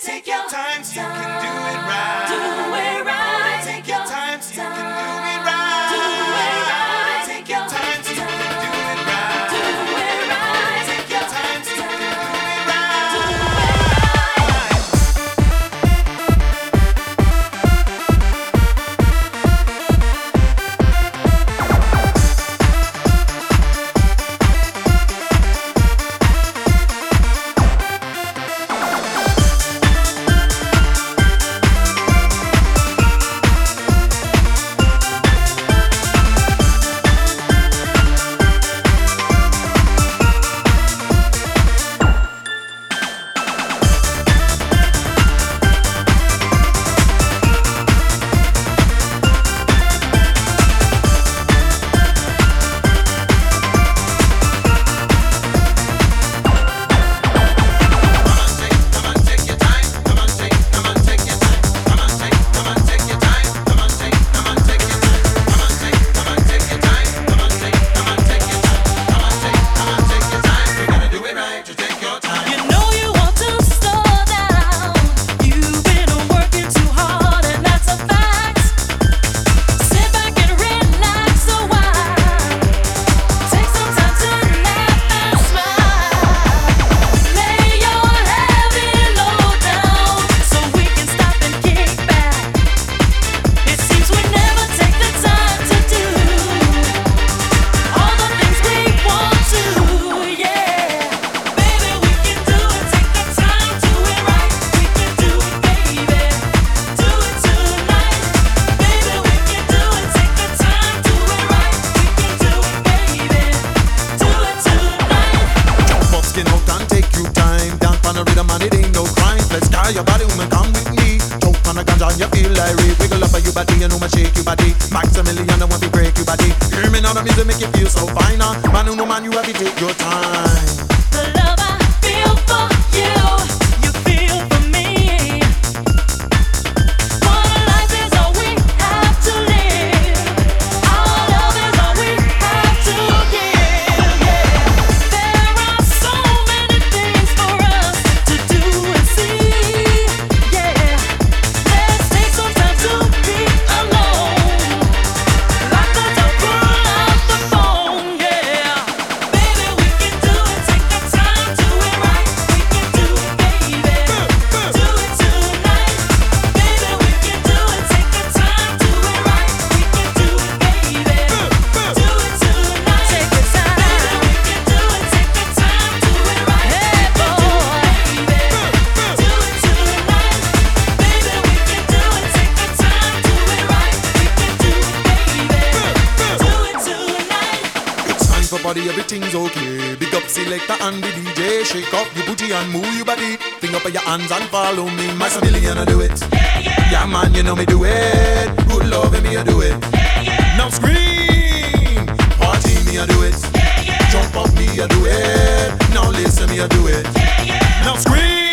Take your time, you can do it right. Do your body, woman, come with me. Choke on the ganja and you feel like rape. Wiggle up on your body, you know me shake your body. Maximilian, I want to break your body. Hear me now, the music make you feel so fine. Uh. Man, you know, man, you have to take your time. Everybody, everything's okay. Big up selector and the DJ. Shake up your booty and move your body. Think up your hands and follow me. My civilian, I do it. Yeah, yeah. yeah, man, you know me do it. Good love, me, I do it. Yeah, yeah. Now scream. Party, me, I do it. Yeah, yeah. Jump up, me, I do it. Now listen, me, I do it. Yeah, yeah. Now scream.